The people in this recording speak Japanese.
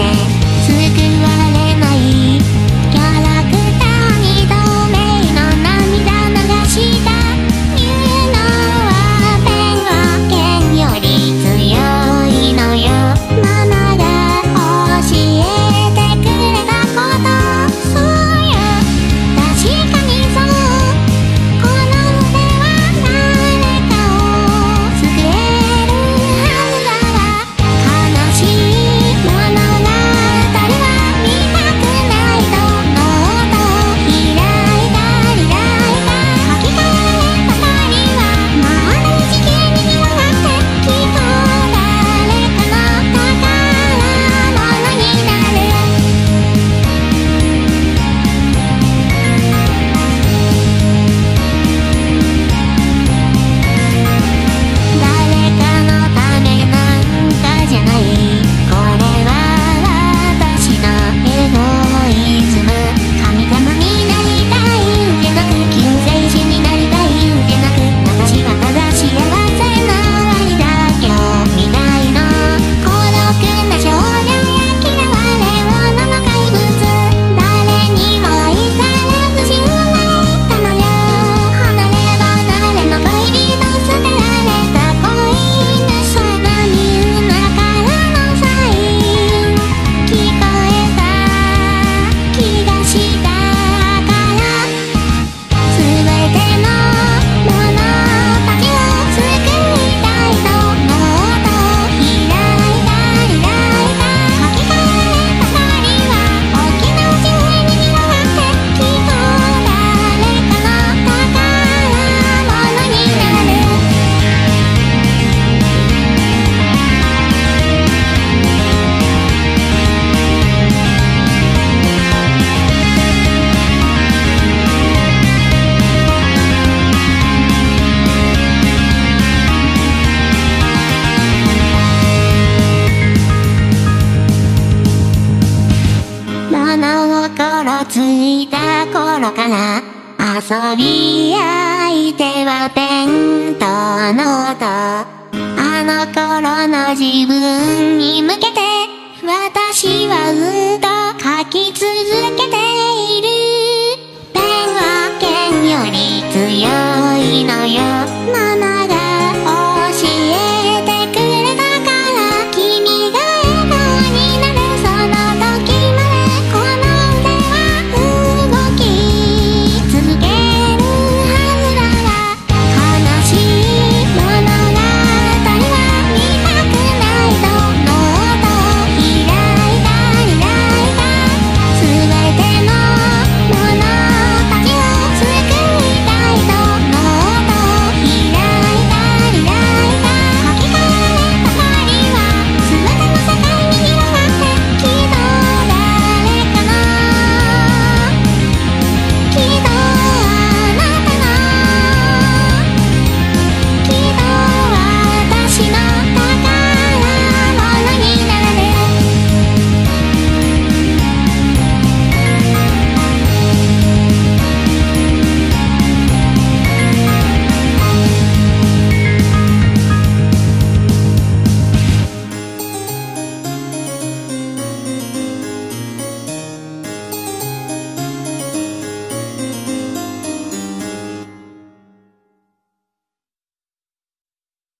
people の心ついた頃から遊び相手はペンとノートあの頃の自分に向けて私はずっと書き続けて。